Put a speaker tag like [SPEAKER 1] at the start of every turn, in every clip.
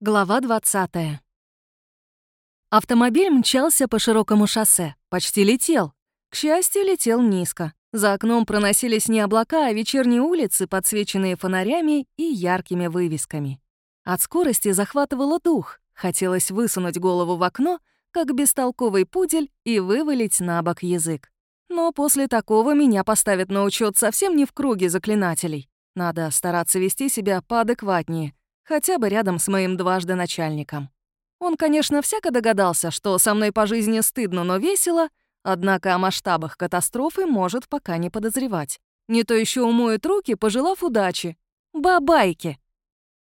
[SPEAKER 1] Глава 20. Автомобиль мчался по широкому шоссе, почти летел. К счастью, летел низко. За окном проносились не облака, а вечерние улицы, подсвеченные фонарями и яркими вывесками. От скорости захватывало дух. Хотелось высунуть голову в окно, как бестолковый пудель, и вывалить на бок язык. Но после такого меня поставят на учет совсем не в круге заклинателей. Надо стараться вести себя поадекватнее, хотя бы рядом с моим дважды начальником. Он, конечно, всяко догадался, что со мной по жизни стыдно, но весело, однако о масштабах катастрофы может пока не подозревать. Не то еще умоет руки, пожелав удачи. Бабайки!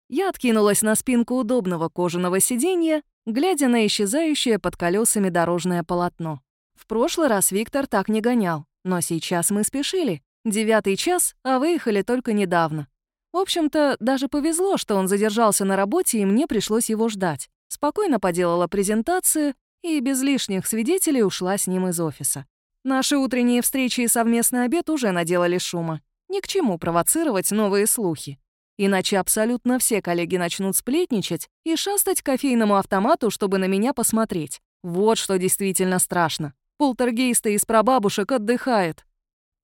[SPEAKER 1] Я откинулась на спинку удобного кожаного сиденья, глядя на исчезающее под колесами дорожное полотно. В прошлый раз Виктор так не гонял, но сейчас мы спешили. Девятый час, а выехали только недавно. В общем-то, даже повезло, что он задержался на работе, и мне пришлось его ждать. Спокойно поделала презентацию и без лишних свидетелей ушла с ним из офиса. Наши утренние встречи и совместный обед уже наделали шума. Ни к чему провоцировать новые слухи. Иначе абсолютно все коллеги начнут сплетничать и шастать к кофейному автомату, чтобы на меня посмотреть. Вот что действительно страшно. Полтергейсты из прабабушек отдыхают.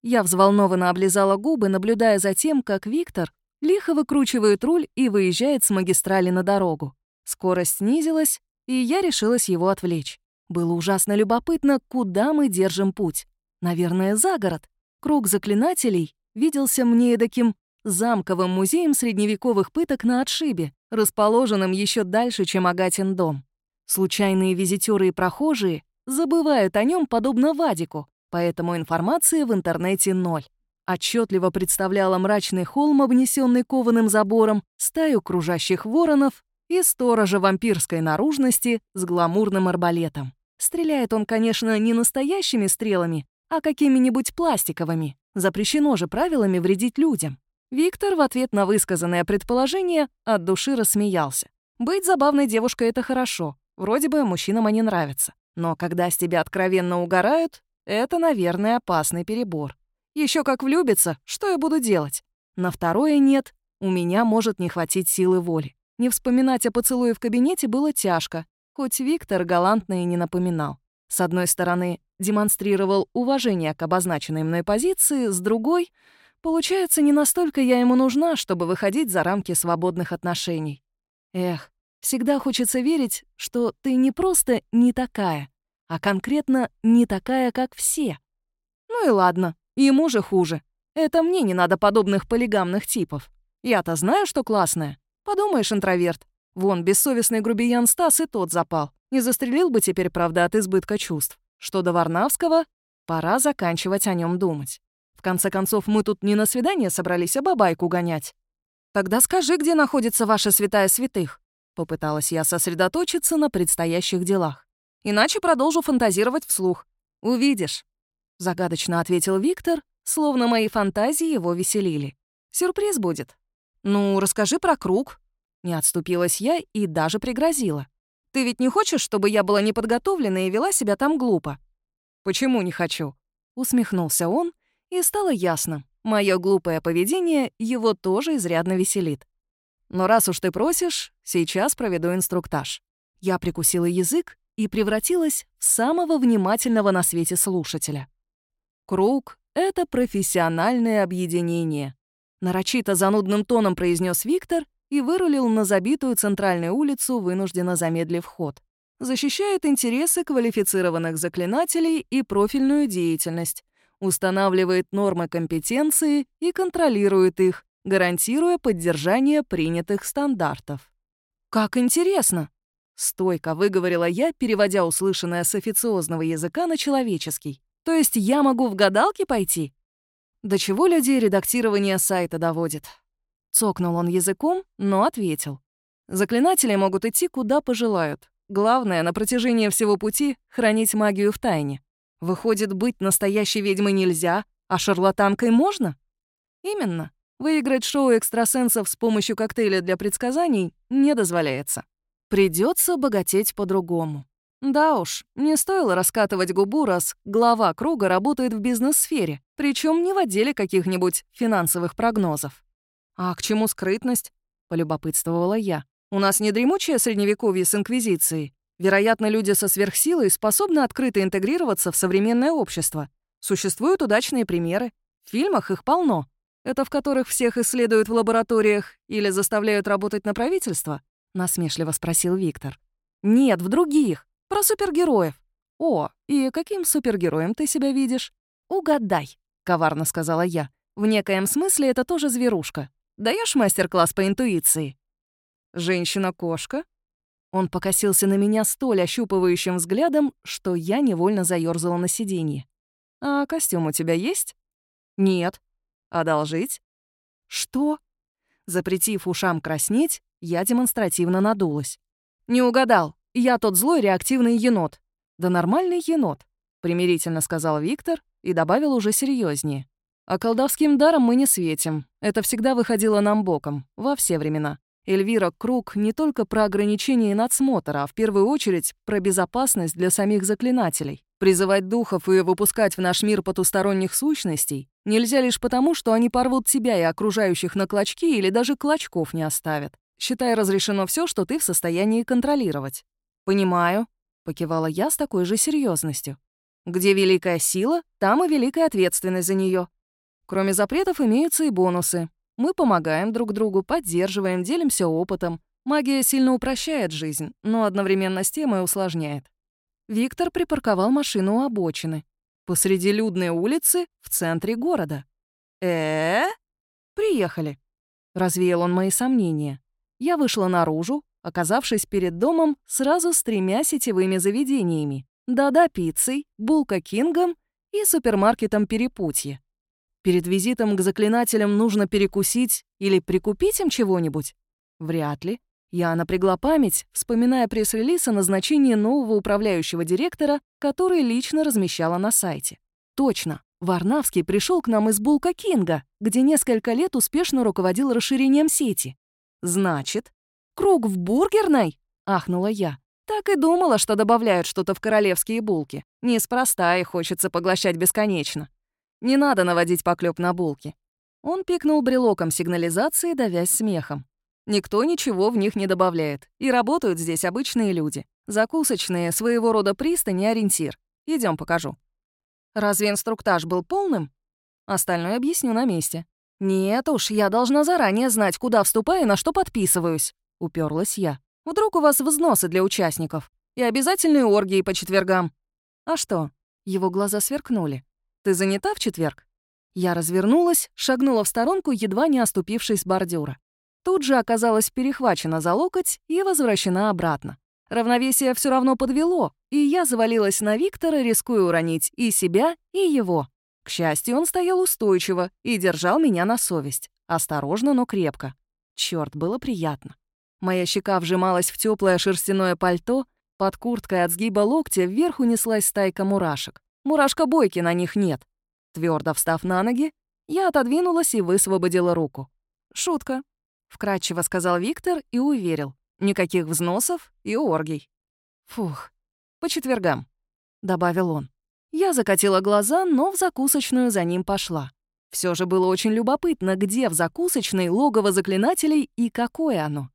[SPEAKER 1] Я взволнованно облизала губы, наблюдая за тем, как Виктор лихо выкручивает руль и выезжает с магистрали на дорогу. Скорость снизилась, и я решилась его отвлечь. Было ужасно любопытно, куда мы держим путь. Наверное, за город. Круг заклинателей виделся мне таким замковым музеем средневековых пыток на отшибе, расположенным еще дальше, чем Агатин дом. Случайные визитеры и прохожие забывают о нем подобно Вадику, поэтому информации в интернете ноль отчетливо представляла мрачный холм, обнесенный кованым забором, стаю кружащих воронов и сторожа вампирской наружности с гламурным арбалетом. Стреляет он, конечно, не настоящими стрелами, а какими-нибудь пластиковыми. Запрещено же правилами вредить людям. Виктор в ответ на высказанное предположение от души рассмеялся. Быть забавной девушкой — это хорошо. Вроде бы мужчинам они нравятся. Но когда с тебя откровенно угорают, это, наверное, опасный перебор. Еще как влюбится, что я буду делать? На второе нет, у меня может не хватить силы воли. Не вспоминать о поцелуе в кабинете было тяжко, хоть Виктор галантно и не напоминал. С одной стороны, демонстрировал уважение к обозначенной мной позиции, с другой, получается, не настолько я ему нужна, чтобы выходить за рамки свободных отношений. Эх, всегда хочется верить, что ты не просто не такая, а конкретно не такая, как все. Ну и ладно, Ему же хуже. Это мне не надо подобных полигамных типов. Я-то знаю, что классная. Подумаешь, интроверт. Вон, бессовестный грубиян Стас и тот запал. Не застрелил бы теперь, правда, от избытка чувств. Что до Варнавского, пора заканчивать о нем думать. В конце концов, мы тут не на свидание собрались, а бабайку гонять. Тогда скажи, где находится ваша святая святых. Попыталась я сосредоточиться на предстоящих делах. Иначе продолжу фантазировать вслух. Увидишь. Загадочно ответил Виктор, словно мои фантазии его веселили. Сюрприз будет. Ну, расскажи про круг. Не отступилась я и даже пригрозила. Ты ведь не хочешь, чтобы я была неподготовлена и вела себя там глупо? Почему не хочу? Усмехнулся он, и стало ясно. Мое глупое поведение его тоже изрядно веселит. Но раз уж ты просишь, сейчас проведу инструктаж. Я прикусила язык и превратилась в самого внимательного на свете слушателя. Круг — это профессиональное объединение. Нарочито занудным тоном произнес Виктор и вырулил на забитую центральную улицу, вынужденно замедлив ход. Защищает интересы квалифицированных заклинателей и профильную деятельность, устанавливает нормы компетенции и контролирует их, гарантируя поддержание принятых стандартов. «Как интересно!» — стойко выговорила я, переводя услышанное с официозного языка на человеческий. То есть я могу в гадалки пойти? До чего людей редактирование сайта доводит? Цокнул он языком, но ответил. Заклинатели могут идти куда пожелают. Главное, на протяжении всего пути хранить магию в тайне. Выходит, быть настоящей ведьмой нельзя, а шарлатанкой можно? Именно. Выиграть шоу экстрасенсов с помощью коктейля для предсказаний не дозволяется. Придется богатеть по-другому. Да уж, не стоило раскатывать губу, раз глава круга работает в бизнес-сфере, причем не в отделе каких-нибудь финансовых прогнозов. «А к чему скрытность?» — полюбопытствовала я. У нас не дремучее средневековье с инквизицией. Вероятно, люди со сверхсилой способны открыто интегрироваться в современное общество. Существуют удачные примеры. В фильмах их полно. Это в которых всех исследуют в лабораториях или заставляют работать на правительство? Насмешливо спросил Виктор. Нет, в других. Про супергероев. О, и каким супергероем ты себя видишь? Угадай, коварно сказала я. В некоем смысле это тоже зверушка. Даешь мастер-класс по интуиции? Женщина-кошка? Он покосился на меня столь ощупывающим взглядом, что я невольно заёрзала на сиденье. «А костюм у тебя есть?» «Нет». «Одолжить?» «Что?» Запретив ушам краснеть, я демонстративно надулась. «Не угадал. Я тот злой реактивный енот». «Да нормальный енот», — примирительно сказал Виктор и добавил уже серьезнее. «А колдовским даром мы не светим. Это всегда выходило нам боком, во все времена. Эльвира Круг не только про ограничение надсмотра, а в первую очередь про безопасность для самих заклинателей. Призывать духов и выпускать в наш мир потусторонних сущностей нельзя лишь потому, что они порвут тебя и окружающих на клочки или даже клочков не оставят. Считай, разрешено все, что ты в состоянии контролировать. «Понимаю», — покивала я с такой же серьезностью. «Где великая сила, там и великая ответственность за нее. Кроме запретов имеются и бонусы. Мы помогаем друг другу, поддерживаем, делимся опытом. Магия сильно упрощает жизнь, но одновременно с тем и усложняет. Виктор припарковал машину у обочины. Посреди людной улицы в центре города. э Приехали. Развеял он мои сомнения. Я вышла наружу, оказавшись перед домом сразу с тремя сетевыми заведениями. Да-да пиццей, Булка Кингом и супермаркетом Перепутье. Перед визитом к заклинателям нужно перекусить или прикупить им чего-нибудь? Вряд ли. Я напрягла память, вспоминая пресс-релиз о назначении нового управляющего директора, который лично размещала на сайте. Точно, Варнавский пришел к нам из Булка Кинга, где несколько лет успешно руководил расширением сети. «Значит, круг в бургерной?» — ахнула я. Так и думала, что добавляют что-то в королевские булки. Неспроста их хочется поглощать бесконечно. Не надо наводить поклёп на булки. Он пикнул брелоком сигнализации, давясь смехом. Никто ничего в них не добавляет, и работают здесь обычные люди. Закусочные — своего рода пристань и ориентир. Идем покажу. Разве инструктаж был полным? Остальное объясню на месте. «Нет уж, я должна заранее знать, куда вступаю и на что подписываюсь», — уперлась я. «Вдруг у вас взносы для участников? И обязательные оргии по четвергам». «А что?» Его глаза сверкнули. Ты занята в четверг?» Я развернулась, шагнула в сторонку, едва не оступившись бордюра. Тут же оказалась перехвачена за локоть и возвращена обратно. Равновесие все равно подвело, и я завалилась на Виктора, рискуя уронить и себя, и его. К счастью, он стоял устойчиво и держал меня на совесть. Осторожно, но крепко. Черт, было приятно. Моя щека вжималась в теплое шерстяное пальто, под курткой от сгиба локтя вверх унеслась стайка мурашек. Мурашка-бойки на них нет. Твердо встав на ноги, я отодвинулась и высвободила руку. «Шутка», — вкратчиво сказал Виктор и уверил. «Никаких взносов и оргий». «Фух, по четвергам», — добавил он. Я закатила глаза, но в закусочную за ним пошла. Все же было очень любопытно, где в закусочной логово заклинателей и какое оно.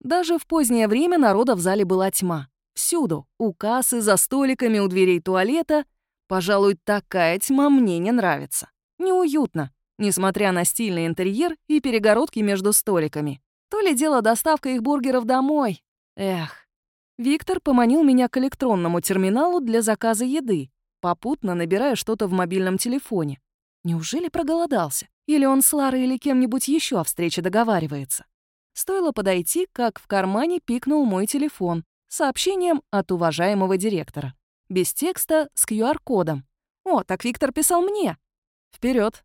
[SPEAKER 1] Даже в позднее время народа в зале была тьма. Всюду, у кассы, за столиками, у дверей туалета — Пожалуй, такая тьма мне не нравится. Неуютно, несмотря на стильный интерьер и перегородки между столиками. То ли дело доставка их бургеров домой. Эх. Виктор поманил меня к электронному терминалу для заказа еды, попутно набирая что-то в мобильном телефоне. Неужели проголодался? Или он с Ларой или кем-нибудь еще о встрече договаривается? Стоило подойти, как в кармане пикнул мой телефон сообщением от уважаемого директора без текста, с QR-кодом. «О, так Виктор писал мне!» Вперед!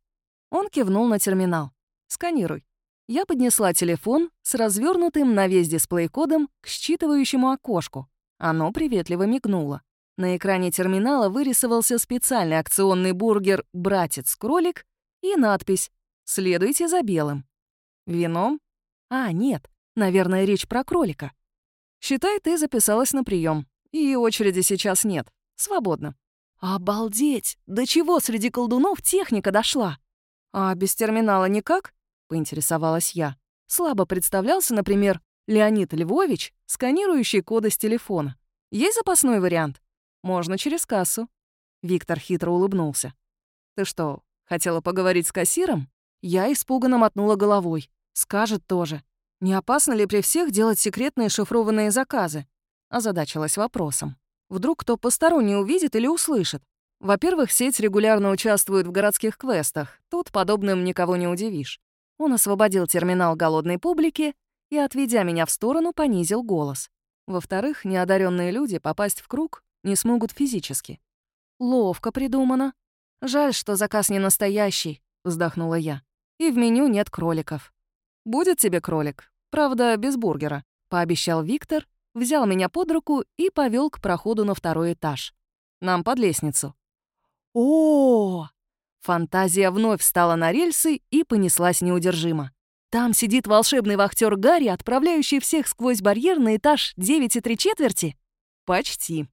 [SPEAKER 1] Он кивнул на терминал. «Сканируй». Я поднесла телефон с развернутым на весь дисплей кодом к считывающему окошку. Оно приветливо мигнуло. На экране терминала вырисовался специальный акционный бургер «Братец-кролик» и надпись «Следуйте за белым». Вином? А, нет, наверное, речь про кролика. Считай, ты записалась на прием. И очереди сейчас нет. Свободно. Обалдеть! До чего среди колдунов техника дошла? А без терминала никак? Поинтересовалась я. Слабо представлялся, например, Леонид Львович, сканирующий коды с телефона. Есть запасной вариант? Можно через кассу. Виктор хитро улыбнулся. Ты что, хотела поговорить с кассиром? Я испуганно мотнула головой. Скажет тоже. Не опасно ли при всех делать секретные шифрованные заказы? Озадачилась вопросом. Вдруг кто посторонний увидит или услышит? Во-первых, сеть регулярно участвует в городских квестах. Тут подобным никого не удивишь. Он освободил терминал голодной публики и, отведя меня в сторону, понизил голос. Во-вторых, неодаренные люди попасть в круг не смогут физически. Ловко придумано. Жаль, что заказ не настоящий, вздохнула я. И в меню нет кроликов. Будет тебе кролик, правда, без бургера, пообещал Виктор, взял меня под руку и повел к проходу на второй этаж. Нам под лестницу. О! Фантазия вновь встала на рельсы и понеслась неудержимо. Там сидит волшебный вахтер Гарри, отправляющий всех сквозь барьер на этаж 9 и 3 четверти? Почти.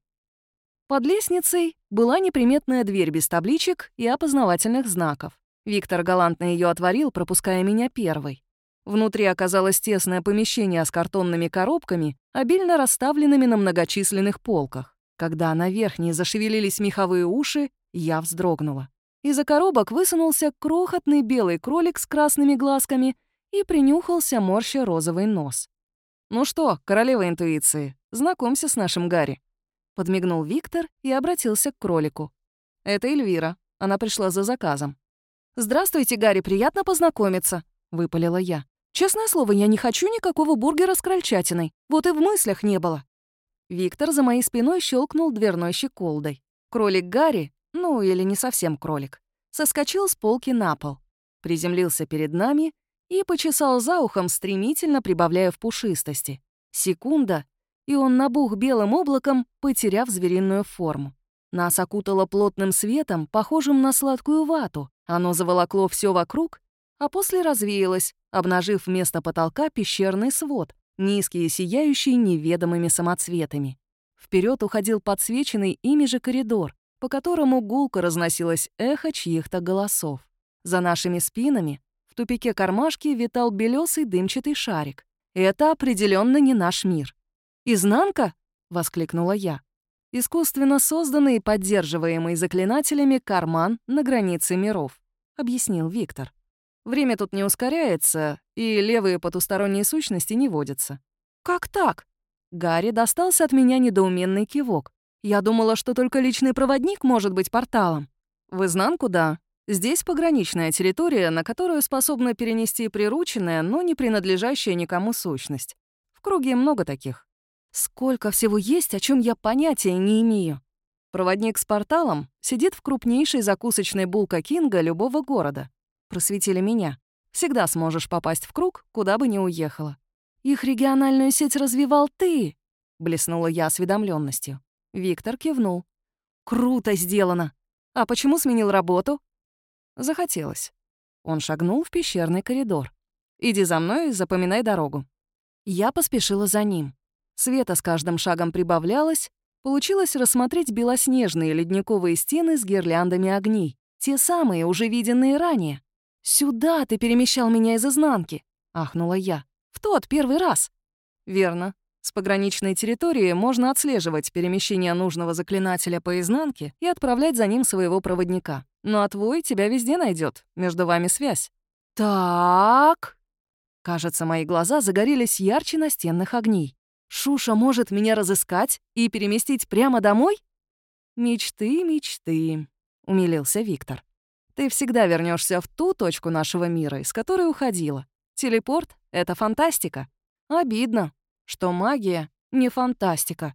[SPEAKER 1] Под лестницей была неприметная дверь без табличек и опознавательных знаков. Виктор галантно ее отворил, пропуская меня первой. Внутри оказалось тесное помещение с картонными коробками, обильно расставленными на многочисленных полках. Когда на верхней зашевелились меховые уши, я вздрогнула. Из-за коробок высунулся крохотный белый кролик с красными глазками и принюхался морща розовый нос. «Ну что, королева интуиции, знакомься с нашим Гарри», — подмигнул Виктор и обратился к кролику. «Это Эльвира. Она пришла за заказом». «Здравствуйте, Гарри, приятно познакомиться», — выпалила я. «Честное слово, я не хочу никакого бургера с крольчатиной. Вот и в мыслях не было». Виктор за моей спиной щелкнул дверной щеколдой. Кролик Гарри ну или не совсем кролик, соскочил с полки на пол, приземлился перед нами и почесал за ухом, стремительно прибавляя в пушистости. Секунда, и он набух белым облаком, потеряв звериную форму. Нас окутало плотным светом, похожим на сладкую вату. Оно заволокло все вокруг, а после развеялось, обнажив вместо потолка пещерный свод, низкий и сияющий неведомыми самоцветами. Вперед уходил подсвеченный ими же коридор, по которому гулко разносилось эхо чьих-то голосов. За нашими спинами в тупике кармашки витал белесый дымчатый шарик. Это определенно не наш мир. «Изнанка?» — воскликнула я. «Искусственно созданный и поддерживаемый заклинателями карман на границе миров», — объяснил Виктор. «Время тут не ускоряется, и левые потусторонние сущности не водятся». «Как так?» Гарри достался от меня недоуменный кивок. Я думала, что только личный проводник может быть порталом. В изнанку — да. Здесь пограничная территория, на которую способна перенести прирученная, но не принадлежащая никому сущность. В круге много таких. Сколько всего есть, о чем я понятия не имею. Проводник с порталом сидит в крупнейшей закусочной булка Кинга любого города. Просветили меня. Всегда сможешь попасть в круг, куда бы ни уехала. Их региональную сеть развивал ты, блеснула я осведомленностью. Виктор кивнул. «Круто сделано! А почему сменил работу?» Захотелось. Он шагнул в пещерный коридор. «Иди за мной и запоминай дорогу». Я поспешила за ним. Света с каждым шагом прибавлялось. Получилось рассмотреть белоснежные ледниковые стены с гирляндами огней. Те самые, уже виденные ранее. «Сюда ты перемещал меня из изнанки!» — ахнула я. «В тот первый раз!» «Верно. С пограничной территории можно отслеживать перемещение нужного заклинателя по изнанке и отправлять за ним своего проводника. Ну а твой тебя везде найдет. между вами связь. Так. Кажется, мои глаза загорелись ярче настенных огней. Шуша может меня разыскать и переместить прямо домой? Мечты, мечты, умилился Виктор. Ты всегда вернешься в ту точку нашего мира, из которой уходила. Телепорт — это фантастика. Обидно, что магия — не фантастика.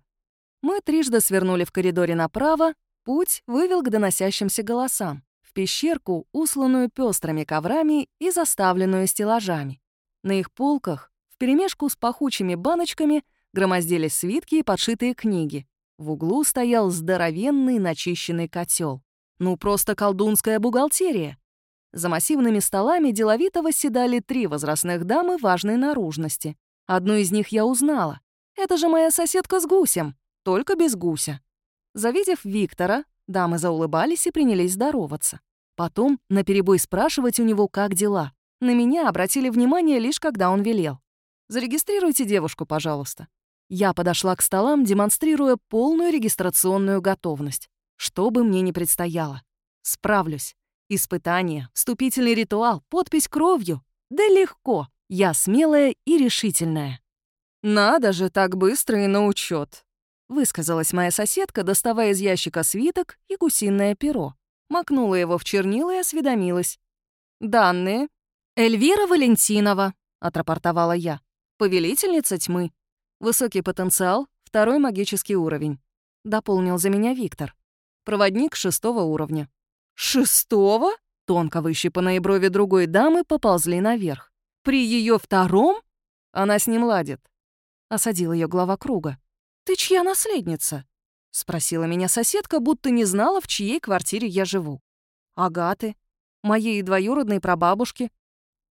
[SPEAKER 1] Мы трижды свернули в коридоре направо, путь вывел к доносящимся голосам, в пещерку, усланную пестрыми коврами и заставленную стеллажами. На их полках, вперемешку с пахучими баночками, громоздились свитки и подшитые книги. В углу стоял здоровенный начищенный котел. Ну, просто колдунская бухгалтерия. За массивными столами деловито восседали три возрастных дамы важной наружности. Одну из них я узнала. Это же моя соседка с гусем, только без гуся. Завидев Виктора, дамы заулыбались и принялись здороваться. Потом наперебой спрашивать у него, как дела. На меня обратили внимание лишь когда он велел. Зарегистрируйте девушку, пожалуйста». Я подошла к столам, демонстрируя полную регистрационную готовность. Что бы мне ни предстояло. Справлюсь. Испытание, вступительный ритуал, подпись кровью. Да легко. Я смелая и решительная. «Надо же так быстро и на учет, высказалась моя соседка, доставая из ящика свиток и гусиное перо. Макнула его в чернила и осведомилась. «Данные. Эльвира Валентинова», — отрапортовала я. «Повелительница тьмы. Высокий потенциал, второй магический уровень», — дополнил за меня Виктор. «Проводник шестого уровня». «Шестого?» Тонко выщипанные брови другой дамы поползли наверх. «При ее втором?» Она с ним ладит. Осадил ее глава круга. «Ты чья наследница?» Спросила меня соседка, будто не знала, в чьей квартире я живу. «Агаты, моей двоюродной прабабушки».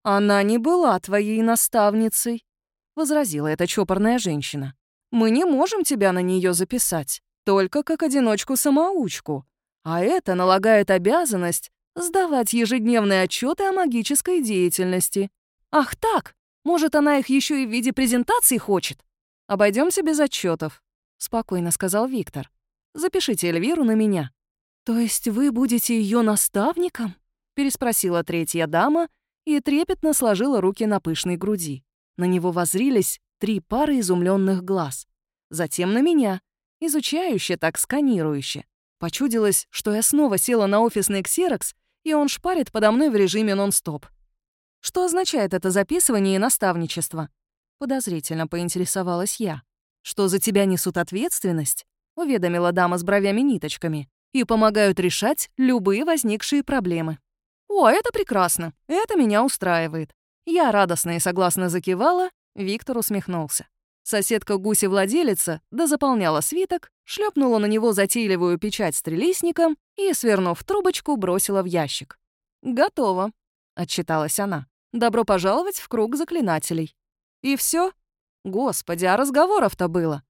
[SPEAKER 1] «Она не была твоей наставницей», — возразила эта чопорная женщина. «Мы не можем тебя на нее записать, только как одиночку-самоучку. А это налагает обязанность сдавать ежедневные отчеты о магической деятельности. Ах так, может, она их еще и в виде презентации хочет? Обойдемся без отчетов, спокойно сказал Виктор. Запишите Эльвиру на меня. То есть вы будете ее наставником? переспросила третья дама и трепетно сложила руки на пышной груди. На него возрились три пары изумленных глаз. Затем на меня, изучающе так сканирующе. Почудилось, что я снова села на офисный ксерокс, и он шпарит подо мной в режиме нон-стоп. Что означает это записывание и наставничество? Подозрительно поинтересовалась я. Что за тебя несут ответственность? Уведомила дама с бровями-ниточками. И помогают решать любые возникшие проблемы. О, это прекрасно. Это меня устраивает. Я радостно и согласно закивала, Виктор усмехнулся. Соседка-гуси-владелица дозаполняла свиток, шлепнула на него затейливую печать с и, свернув трубочку, бросила в ящик. «Готово», — отчиталась она. «Добро пожаловать в круг заклинателей». «И все? Господи, а разговоров-то было!»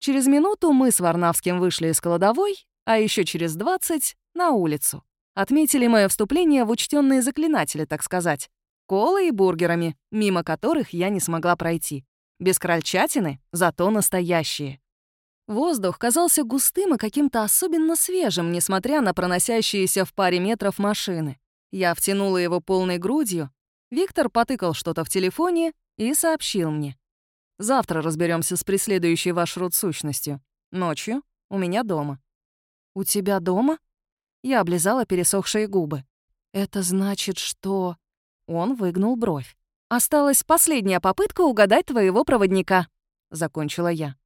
[SPEAKER 1] Через минуту мы с Варнавским вышли из кладовой, а еще через двадцать — на улицу. Отметили мое вступление в учтенные заклинатели, так сказать. Колой и бургерами, мимо которых я не смогла пройти. Без крольчатины, зато настоящие. Воздух казался густым и каким-то особенно свежим, несмотря на проносящиеся в паре метров машины. Я втянула его полной грудью. Виктор потыкал что-то в телефоне и сообщил мне. «Завтра разберемся с преследующей ваш род сущностью. Ночью у меня дома». «У тебя дома?» Я облизала пересохшие губы. «Это значит, что...» Он выгнул бровь. «Осталась последняя попытка угадать твоего проводника», — закончила я.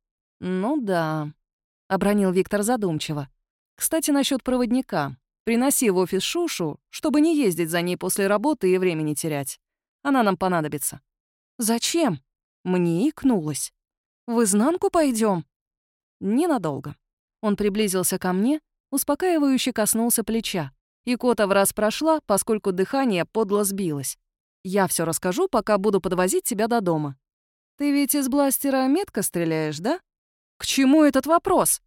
[SPEAKER 1] «Ну да», — обронил Виктор задумчиво. «Кстати, насчет проводника. Приноси в офис Шушу, чтобы не ездить за ней после работы и времени терять. Она нам понадобится». «Зачем?» Мне икнулась. «В изнанку пойдем? «Ненадолго». Он приблизился ко мне, успокаивающе коснулся плеча. И кота в раз прошла, поскольку дыхание подло сбилось. Я все расскажу, пока буду подвозить тебя до дома. Ты ведь из бластера метко стреляешь, да? К чему этот вопрос?